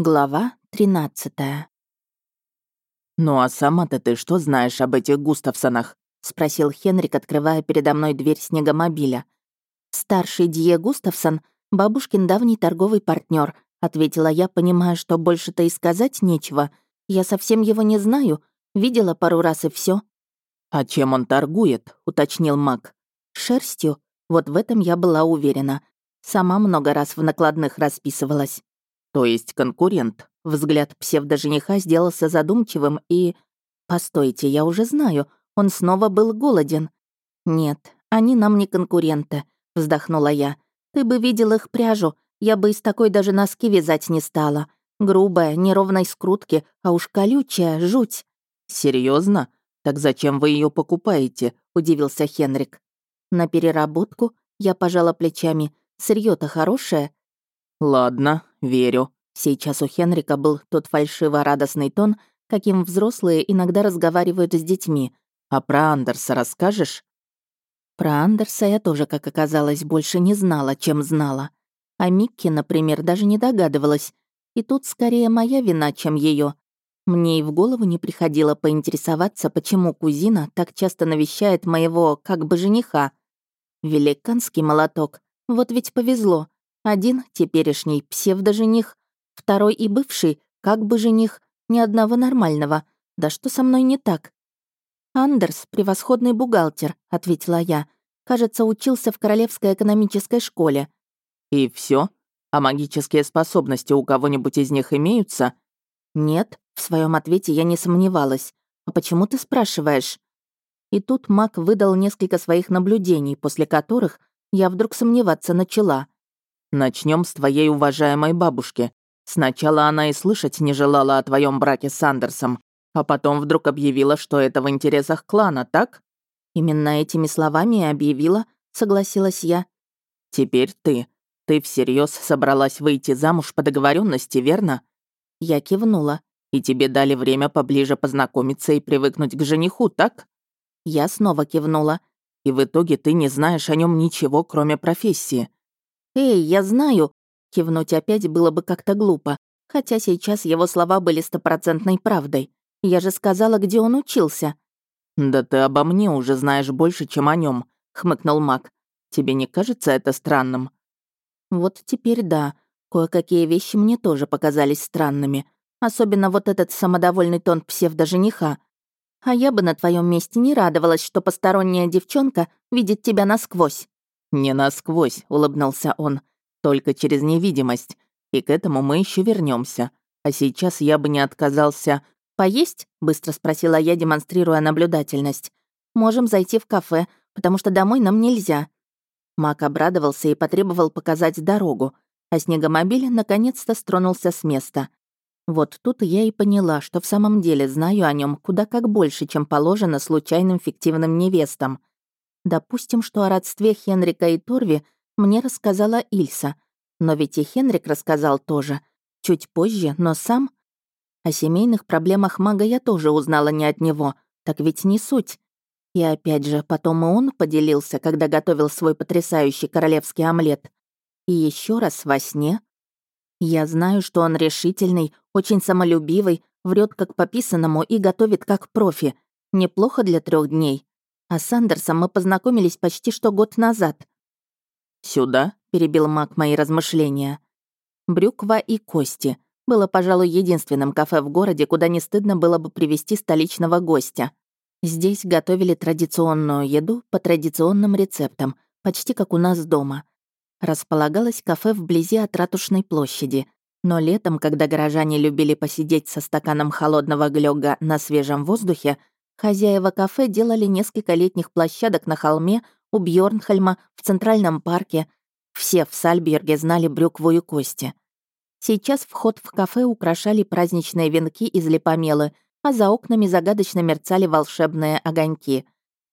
Глава 13 «Ну а сама-то ты что знаешь об этих Густавсонах?» — спросил Хенрик, открывая передо мной дверь снегомобиля. «Старший Дье Густавсон — бабушкин давний торговый партнер, ответила я, понимая, что больше-то и сказать нечего. Я совсем его не знаю, видела пару раз и все. «А чем он торгует?» — уточнил маг. «Шерстью. Вот в этом я была уверена. Сама много раз в накладных расписывалась. То есть конкурент. Взгляд псевдожениха сделался задумчивым и... Постойте, я уже знаю, он снова был голоден. Нет, они нам не конкуренты, вздохнула я. Ты бы видел их пряжу, я бы из такой даже носки вязать не стала. Грубая, неровной скрутки, а уж колючая, жуть. Серьезно? Так зачем вы ее покупаете? удивился Хенрик. На переработку я пожала плечами. Сырье то хорошее. Ладно, верю. Сейчас у Хенрика был тот фальшиво-радостный тон, каким взрослые иногда разговаривают с детьми. «А про Андерса расскажешь?» Про Андерса я тоже, как оказалось, больше не знала, чем знала. А Микки, например, даже не догадывалась. И тут скорее моя вина, чем ее. Мне и в голову не приходило поинтересоваться, почему кузина так часто навещает моего, как бы, жениха. Великанский молоток. Вот ведь повезло. Один — теперешний псевдожених, второй и бывший, как бы жених, ни одного нормального. Да что со мной не так? «Андерс — превосходный бухгалтер», — ответила я. «Кажется, учился в Королевской экономической школе». «И все? А магические способности у кого-нибудь из них имеются?» «Нет», — в своем ответе я не сомневалась. «А почему ты спрашиваешь?» И тут Мак выдал несколько своих наблюдений, после которых я вдруг сомневаться начала. Начнем с твоей уважаемой бабушки. Сначала она и слышать не желала о твоем браке с Андерсом, а потом вдруг объявила, что это в интересах клана, так? Именно этими словами и объявила, согласилась я. Теперь ты. Ты всерьез собралась выйти замуж по договоренности, верно? Я кивнула. И тебе дали время поближе познакомиться и привыкнуть к жениху, так? Я снова кивнула. И в итоге ты не знаешь о нем ничего, кроме профессии. «Эй, я знаю!» Кивнуть опять было бы как-то глупо, хотя сейчас его слова были стопроцентной правдой. Я же сказала, где он учился. «Да ты обо мне уже знаешь больше, чем о нем, хмыкнул Мак. «Тебе не кажется это странным?» «Вот теперь да. Кое-какие вещи мне тоже показались странными. Особенно вот этот самодовольный тон псевдожениха. А я бы на твоем месте не радовалась, что посторонняя девчонка видит тебя насквозь». «Не насквозь», — улыбнулся он, — «только через невидимость. И к этому мы еще вернемся. А сейчас я бы не отказался...» «Поесть?» — быстро спросила я, демонстрируя наблюдательность. «Можем зайти в кафе, потому что домой нам нельзя». Мак обрадовался и потребовал показать дорогу, а снегомобиль наконец-то стронулся с места. Вот тут я и поняла, что в самом деле знаю о нем куда как больше, чем положено случайным фиктивным невестам. Допустим, что о родстве Хенрика и Торви мне рассказала Ильса. Но ведь и Хенрик рассказал тоже. Чуть позже, но сам... О семейных проблемах мага я тоже узнала не от него. Так ведь не суть. И опять же, потом и он поделился, когда готовил свой потрясающий королевский омлет. И еще раз во сне. Я знаю, что он решительный, очень самолюбивый, врет как пописанному и готовит как профи. Неплохо для трех дней. А с Андерсом мы познакомились почти что год назад. «Сюда?» — перебил Мак мои размышления. «Брюква и кости» было, пожалуй, единственным кафе в городе, куда не стыдно было бы привести столичного гостя. Здесь готовили традиционную еду по традиционным рецептам, почти как у нас дома. Располагалось кафе вблизи от Ратушной площади. Но летом, когда горожане любили посидеть со стаканом холодного глёга на свежем воздухе, Хозяева кафе делали несколько летних площадок на холме у Бьорнхельма в Центральном парке. Все в Сальберге знали брюкву и кости. Сейчас вход в кафе украшали праздничные венки из липомелы, а за окнами загадочно мерцали волшебные огоньки.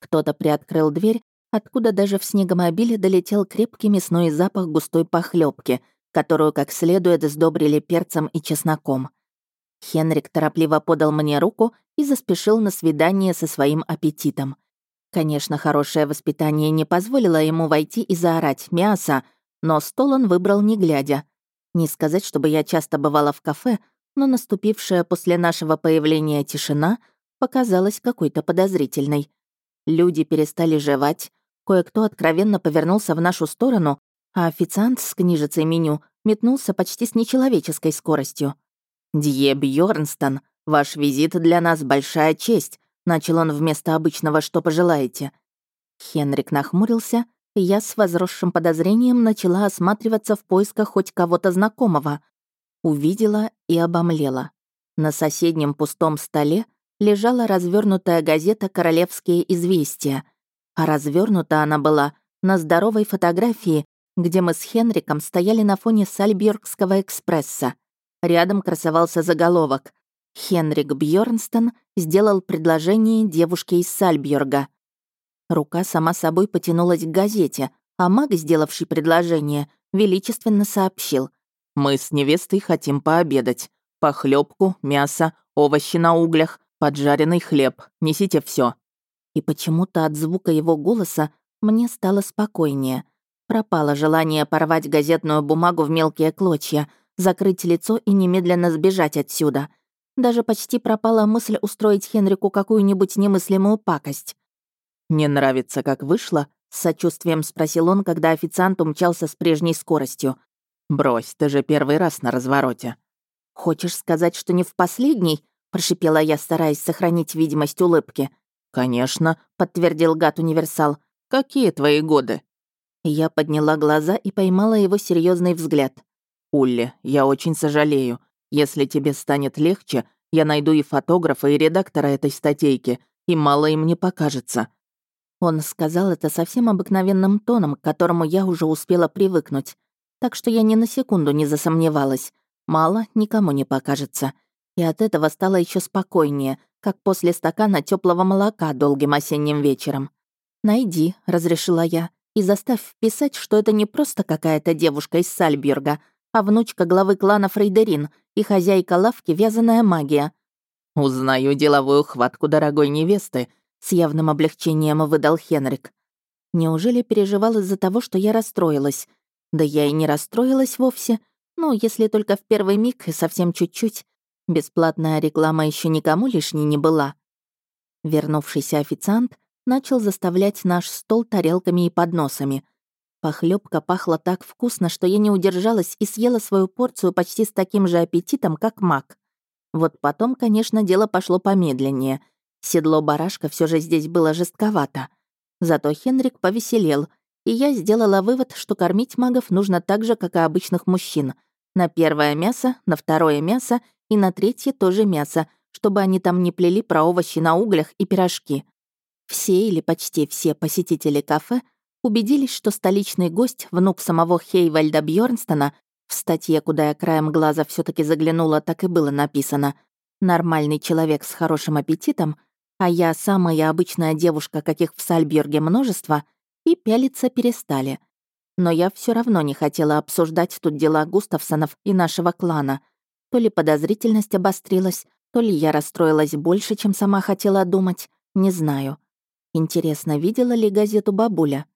Кто-то приоткрыл дверь, откуда даже в снегомобиле долетел крепкий мясной запах густой похлебки, которую как следует сдобрили перцем и чесноком. Хенрик торопливо подал мне руку и заспешил на свидание со своим аппетитом. Конечно, хорошее воспитание не позволило ему войти и заорать «мясо», но стол он выбрал не глядя. Не сказать, чтобы я часто бывала в кафе, но наступившая после нашего появления тишина показалась какой-то подозрительной. Люди перестали жевать, кое-кто откровенно повернулся в нашу сторону, а официант с книжицей меню метнулся почти с нечеловеческой скоростью. «Дье Бьёрнстон, ваш визит для нас большая честь», начал он вместо обычного «что пожелаете». Хенрик нахмурился, и я с возросшим подозрением начала осматриваться в поисках хоть кого-то знакомого. Увидела и обомлела. На соседнем пустом столе лежала развернутая газета «Королевские известия», а развернута она была на здоровой фотографии, где мы с Хенриком стояли на фоне Сальбьоргского экспресса. Рядом красовался заголовок «Хенрик Бьорнстон сделал предложение девушке из Сальбьорга». Рука сама собой потянулась к газете, а маг, сделавший предложение, величественно сообщил. «Мы с невестой хотим пообедать. Похлебку, мясо, овощи на углях, поджаренный хлеб. Несите все. И почему-то от звука его голоса мне стало спокойнее. Пропало желание порвать газетную бумагу в мелкие клочья, закрыть лицо и немедленно сбежать отсюда. Даже почти пропала мысль устроить Хенрику какую-нибудь немыслимую пакость. «Не нравится, как вышло?» — с сочувствием спросил он, когда официант умчался с прежней скоростью. «Брось, ты же первый раз на развороте». «Хочешь сказать, что не в последний?» — прошипела я, стараясь сохранить видимость улыбки. «Конечно», — подтвердил гад-универсал. «Какие твои годы?» Я подняла глаза и поймала его серьезный взгляд. «Улли, я очень сожалею. Если тебе станет легче, я найду и фотографа, и редактора этой статейки, и мало им не покажется». Он сказал это совсем обыкновенным тоном, к которому я уже успела привыкнуть. Так что я ни на секунду не засомневалась. Мало никому не покажется. И от этого стало еще спокойнее, как после стакана теплого молока долгим осенним вечером. «Найди», — разрешила я, «и заставь вписать, что это не просто какая-то девушка из Сальберга, а внучка главы клана Фрейдерин и хозяйка лавки «Вязаная магия». «Узнаю деловую хватку дорогой невесты», — с явным облегчением выдал Хенрик. Неужели переживал из-за того, что я расстроилась? Да я и не расстроилась вовсе. Ну, если только в первый миг и совсем чуть-чуть. Бесплатная реклама еще никому лишней не была. Вернувшийся официант начал заставлять наш стол тарелками и подносами. Похлебка пахла так вкусно, что я не удержалась и съела свою порцию почти с таким же аппетитом, как мак. Вот потом, конечно, дело пошло помедленнее. Седло барашка все же здесь было жестковато. Зато Хенрик повеселел, и я сделала вывод, что кормить магов нужно так же, как и обычных мужчин. На первое мясо, на второе мясо и на третье тоже мясо, чтобы они там не плели про овощи на углях и пирожки. Все или почти все посетители кафе убедились, что столичный гость, внук самого Хейвальда Бьорнстона, в статье, куда я краем глаза все таки заглянула, так и было написано, нормальный человек с хорошим аппетитом, а я самая обычная девушка, каких в Сальберге множество, и пялиться перестали. Но я все равно не хотела обсуждать тут дела Густавсонов и нашего клана — то ли подозрительность обострилась, то ли я расстроилась больше, чем сама хотела думать, не знаю. Интересно, видела ли газету бабуля?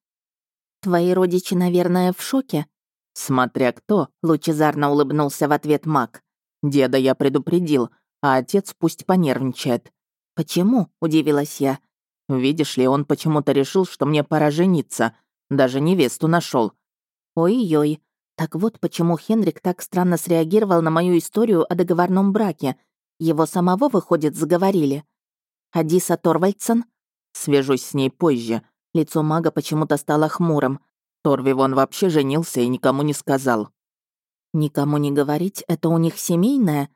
«Твои родичи, наверное, в шоке?» «Смотря кто», — лучезарно улыбнулся в ответ маг. «Деда я предупредил, а отец пусть понервничает». «Почему?» — удивилась я. «Видишь ли, он почему-то решил, что мне пора жениться. Даже невесту нашел. «Ой-ой, так вот почему Хенрик так странно среагировал на мою историю о договорном браке. Его самого, выходит, заговорили. Адиса Торвальдсон? Свяжусь с ней позже. Лицо мага почему-то стало хмурым. Торви вон вообще женился и никому не сказал. Никому не говорить — это у них семейное?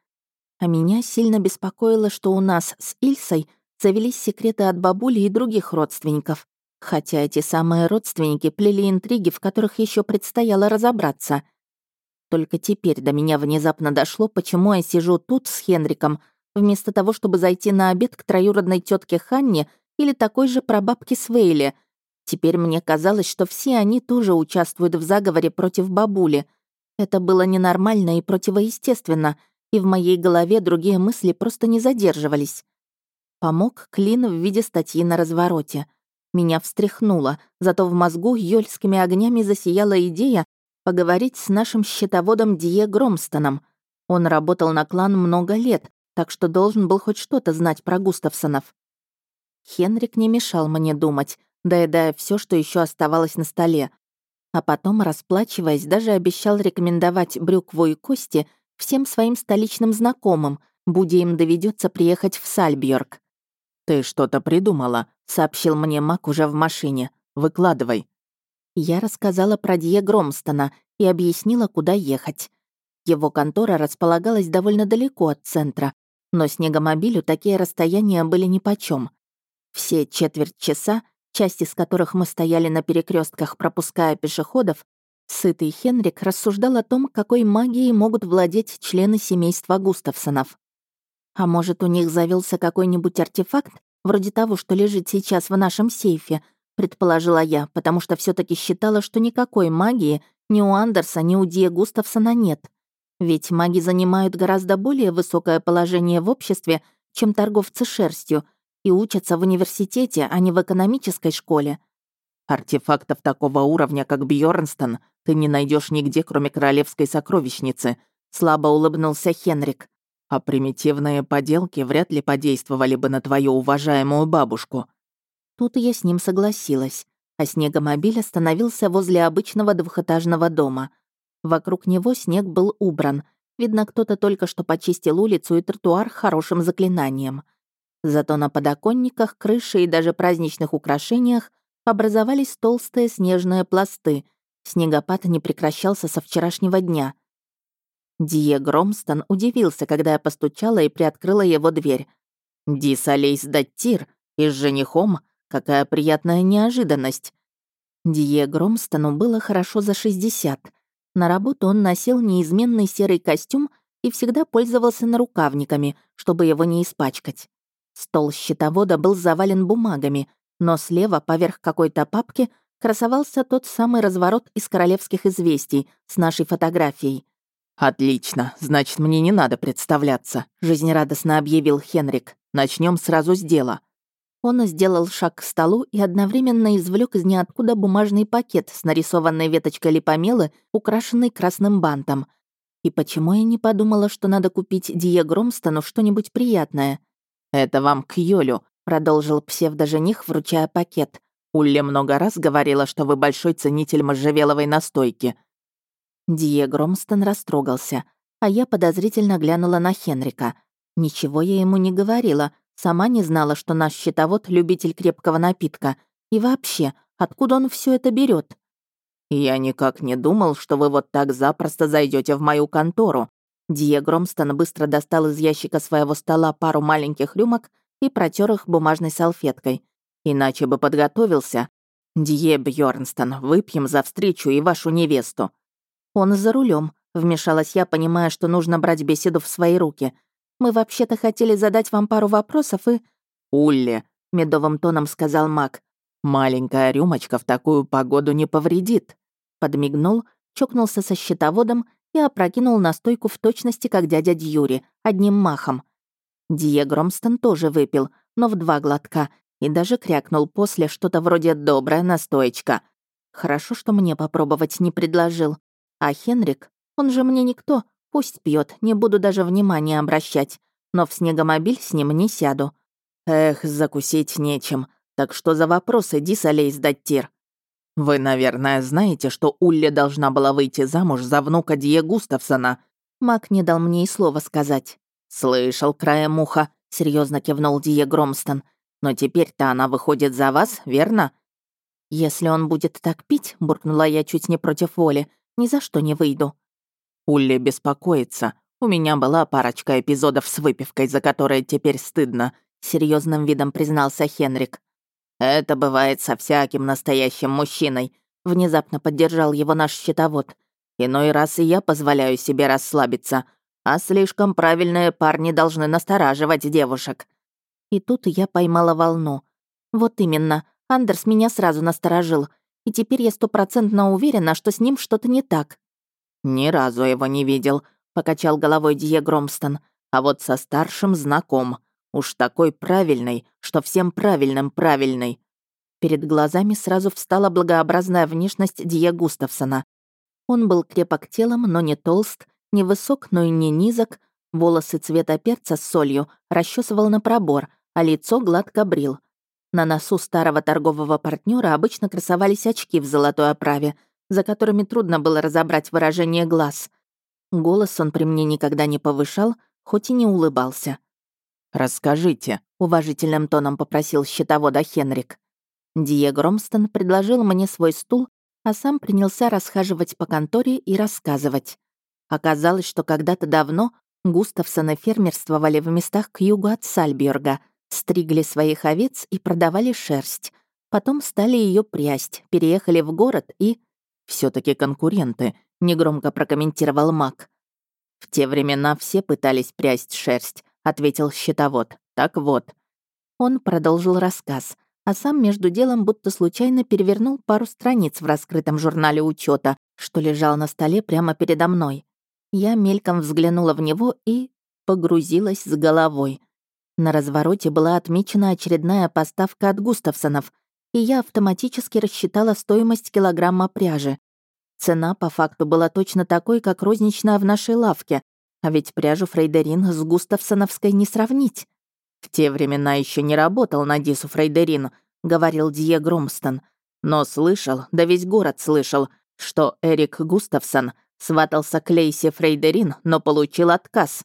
А меня сильно беспокоило, что у нас с Ильсой завелись секреты от бабули и других родственников. Хотя эти самые родственники плели интриги, в которых еще предстояло разобраться. Только теперь до меня внезапно дошло, почему я сижу тут с Хенриком, вместо того, чтобы зайти на обед к троюродной тетке Ханне или такой же прабабке Свейле. Теперь мне казалось, что все они тоже участвуют в заговоре против бабули. Это было ненормально и противоестественно, и в моей голове другие мысли просто не задерживались. Помог Клин в виде статьи на развороте — меня встряхнуло, зато в мозгу ёльскими огнями засияла идея, Поговорить с нашим счетоводом Дие Громстоном. Он работал на клан много лет, так что должен был хоть что-то знать про Густавсонов. Хенрик не мешал мне думать, доедая все, что еще оставалось на столе. А потом, расплачиваясь, даже обещал рекомендовать брюкву и кости всем своим столичным знакомым, будя им доведется приехать в Сальбьорг. «Ты что-то придумала», — сообщил мне Мак уже в машине. «Выкладывай». Я рассказала про Дье Громстона и объяснила, куда ехать. Его контора располагалась довольно далеко от центра, но снегомобилю такие расстояния были нипочём. Все четверть часа, часть из которых мы стояли на перекрестках, пропуская пешеходов, сытый Хенрик рассуждал о том, какой магией могут владеть члены семейства Густавсонов. А может, у них завелся какой-нибудь артефакт, вроде того, что лежит сейчас в нашем сейфе, предположила я, потому что все таки считала, что никакой магии ни у Андерса, ни у Дия Густавсона нет. Ведь маги занимают гораздо более высокое положение в обществе, чем торговцы шерстью, и учатся в университете, а не в экономической школе. Артефактов такого уровня, как Бьорнстон, ты не найдешь нигде, кроме королевской сокровищницы, слабо улыбнулся Хенрик а примитивные поделки вряд ли подействовали бы на твою уважаемую бабушку». Тут я с ним согласилась, а снегомобиль остановился возле обычного двухэтажного дома. Вокруг него снег был убран. Видно, кто-то только что почистил улицу и тротуар хорошим заклинанием. Зато на подоконниках, крыше и даже праздничных украшениях образовались толстые снежные пласты. Снегопад не прекращался со вчерашнего дня — Дие Громстон удивился, когда я постучала и приоткрыла его дверь. «Ди Солейс Даттир и с женихом? Какая приятная неожиданность!» Дие Громстону было хорошо за 60. На работу он носил неизменный серый костюм и всегда пользовался нарукавниками, чтобы его не испачкать. Стол счетовода был завален бумагами, но слева, поверх какой-то папки, красовался тот самый разворот из королевских известий с нашей фотографией. «Отлично, значит, мне не надо представляться», — жизнерадостно объявил Хенрик. Начнем сразу с дела». Он сделал шаг к столу и одновременно извлек из ниоткуда бумажный пакет с нарисованной веточкой липомелы, украшенной красным бантом. И почему я не подумала, что надо купить Дие Громстону что-нибудь приятное? «Это вам к Йолю», — продолжил псевдожених, вручая пакет. «Улли много раз говорила, что вы большой ценитель можжевеловой настойки. Дие Громстон растрогался, а я подозрительно глянула на Хенрика. Ничего я ему не говорила, сама не знала, что наш счетовод — любитель крепкого напитка. И вообще, откуда он все это берет? «Я никак не думал, что вы вот так запросто зайдете в мою контору». Дие Громстон быстро достал из ящика своего стола пару маленьких рюмок и протер их бумажной салфеткой. «Иначе бы подготовился. Дие Бьорнстон, выпьем за встречу и вашу невесту». «Он за рулем, вмешалась я, понимая, что нужно брать беседу в свои руки. «Мы вообще-то хотели задать вам пару вопросов и...» «Улли», — медовым тоном сказал Мак, «маленькая рюмочка в такую погоду не повредит». Подмигнул, чокнулся со счетоводом и опрокинул на стойку в точности, как дядя Дьюри, одним махом. Дие Громстон тоже выпил, но в два глотка, и даже крякнул после что-то вроде «добрая настоечка». Хорошо, что мне попробовать не предложил. А Хенрик, он же мне никто, пусть пьет, не буду даже внимания обращать, но в снегомобиль с ним не сяду. Эх, закусить нечем. Так что за вопрос иди солей сдать тир. Вы, наверное, знаете, что Улли должна была выйти замуж за внука Дие Густавсона. Мак не дал мне и слова сказать. «Слышал, краем уха», — серьезно кивнул Дие Громстон. «Но теперь-то она выходит за вас, верно?» «Если он будет так пить», — буркнула я чуть не против воли, ни за что не выйду». Улли беспокоится. У меня была парочка эпизодов с выпивкой, за которые теперь стыдно», — серьезным видом признался Хенрик. «Это бывает со всяким настоящим мужчиной», — внезапно поддержал его наш счетовод. «Иной раз и я позволяю себе расслабиться, а слишком правильные парни должны настораживать девушек». И тут я поймала волну. Вот именно, Андерс меня сразу насторожил — и теперь я стопроцентно уверена, что с ним что-то не так». «Ни разу его не видел», — покачал головой Дие Громстон. «А вот со старшим знаком. Уж такой правильный, что всем правильным правильный». Перед глазами сразу встала благообразная внешность Дие Густавсона. Он был крепок телом, но не толст, не высок, но и не низок, волосы цвета перца с солью расчесывал на пробор, а лицо гладко брил. На носу старого торгового партнера обычно красовались очки в золотой оправе, за которыми трудно было разобрать выражение глаз. Голос он при мне никогда не повышал, хоть и не улыбался. «Расскажите», — уважительным тоном попросил счетовода Хенрик. Дие Громстон предложил мне свой стул, а сам принялся расхаживать по конторе и рассказывать. Оказалось, что когда-то давно Густавсоны фермерствовали в местах к югу от Сальберга, стригли своих овец и продавали шерсть. Потом стали ее прясть, переехали в город и... все таки конкуренты», — негромко прокомментировал Мак. «В те времена все пытались прясть шерсть», — ответил счетовод. «Так вот». Он продолжил рассказ, а сам между делом будто случайно перевернул пару страниц в раскрытом журнале учета, что лежал на столе прямо передо мной. Я мельком взглянула в него и погрузилась с головой. На развороте была отмечена очередная поставка от Густавсонов, и я автоматически рассчитала стоимость килограмма пряжи. Цена по факту была точно такой, как розничная в нашей лавке, а ведь пряжу Фрейдерин с Густавсоновской не сравнить. «В те времена еще не работал на Дису Фрейдерин», — говорил Дье Громстон. «Но слышал, да весь город слышал, что Эрик Густавсон сватался к Лейсе Фрейдерин, но получил отказ.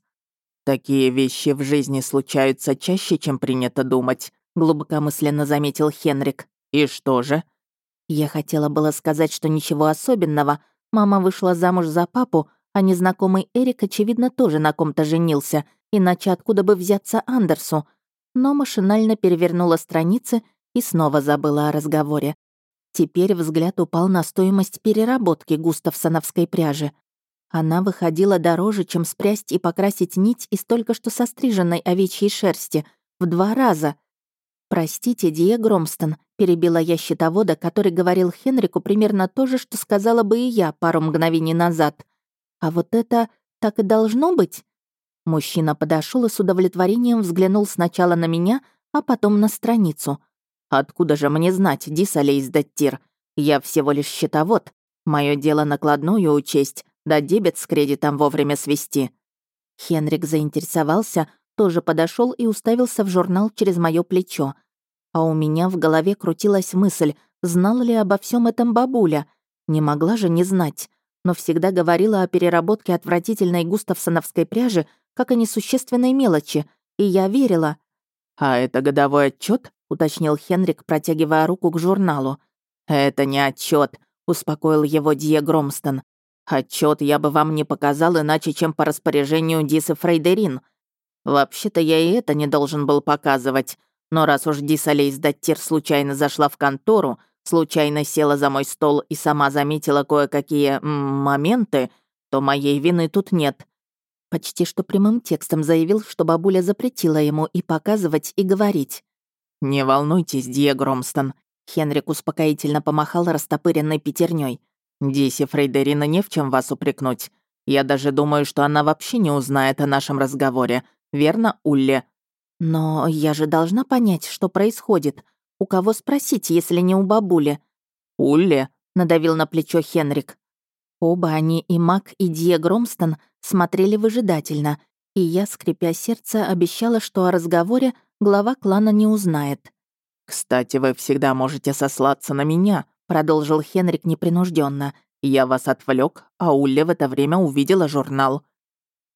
«Такие вещи в жизни случаются чаще, чем принято думать», — глубокомысленно заметил Хенрик. «И что же?» Я хотела было сказать, что ничего особенного. Мама вышла замуж за папу, а незнакомый Эрик, очевидно, тоже на ком-то женился, иначе откуда бы взяться Андерсу? Но машинально перевернула страницы и снова забыла о разговоре. Теперь взгляд упал на стоимость переработки густавсоновской пряжи. Она выходила дороже, чем спрясть и покрасить нить из только что состриженной овечьей шерсти. В два раза. «Простите, Дия Громстон», — перебила я счетовода, который говорил Хенрику примерно то же, что сказала бы и я пару мгновений назад. «А вот это так и должно быть?» Мужчина подошел и с удовлетворением взглянул сначала на меня, а потом на страницу. «Откуда же мне знать, Дисалейс Даттир? Я всего лишь счетовод. Мое дело накладную учесть, да дебет с кредитом вовремя свести». Хенрик заинтересовался, тоже подошел и уставился в журнал через мое плечо. А у меня в голове крутилась мысль, знала ли обо всем этом бабуля. Не могла же не знать, но всегда говорила о переработке отвратительной густавсоновской пряжи как о несущественной мелочи, и я верила. «А это годовой отчет? уточнил Хенрик, протягивая руку к журналу. «Это не отчет, успокоил его Дье Громстон. Отчет я бы вам не показал иначе, чем по распоряжению Дисы Фрейдерин. Вообще-то я и это не должен был показывать. Но раз уж Диса Лейсдаттир случайно зашла в контору, случайно села за мой стол и сама заметила кое-какие моменты, то моей вины тут нет. Почти что прямым текстом заявил, что бабуля запретила ему и показывать, и говорить. «Не волнуйтесь, Дия Громстон», — Хенрик успокоительно помахал растопыренной пятерней. Диси Фрейдерина не в чем вас упрекнуть. Я даже думаю, что она вообще не узнает о нашем разговоре. Верно, Улле?» «Но я же должна понять, что происходит. У кого спросить, если не у бабули?» «Улле», — надавил на плечо Хенрик. Оба они, и Мак, и Дия Громстон, смотрели выжидательно, и я, скрипя сердце, обещала, что о разговоре глава клана не узнает. «Кстати, вы всегда можете сослаться на меня», продолжил Хенрик непринужденно. Я вас отвлек, а Улля в это время увидела журнал.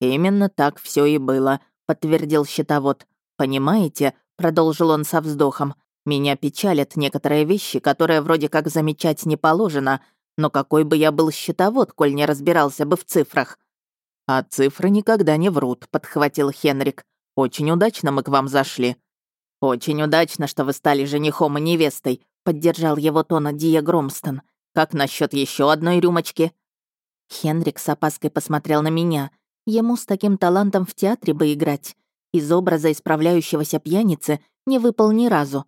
Именно так все и было, подтвердил счетовод. Понимаете, продолжил он со вздохом. Меня печалят некоторые вещи, которые вроде как замечать не положено, но какой бы я был счетовод, коль не разбирался бы в цифрах. А цифры никогда не врут, подхватил Хенрик. Очень удачно мы к вам зашли. Очень удачно, что вы стали женихом и невестой, Поддержал его тона Дия Громстон. «Как насчет еще одной рюмочки?» Хенрик с опаской посмотрел на меня. Ему с таким талантом в театре бы играть. Из образа исправляющегося пьяницы не выпал ни разу.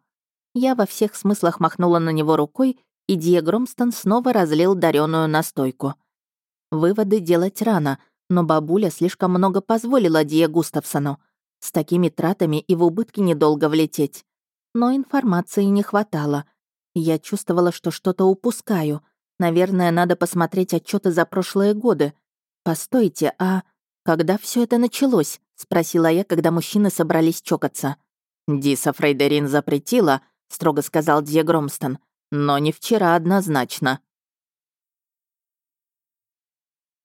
Я во всех смыслах махнула на него рукой, и Дия Громстон снова разлил дареную настойку. Выводы делать рано, но бабуля слишком много позволила Дия Густавсону. С такими тратами и в убытки недолго влететь. Но информации не хватало — я чувствовала, что что-то упускаю. Наверное, надо посмотреть отчеты за прошлые годы. Постойте, а когда все это началось?» — спросила я, когда мужчины собрались чокаться. «Диса Фрейдерин запретила», — строго сказал Дье Громстон. «Но не вчера однозначно».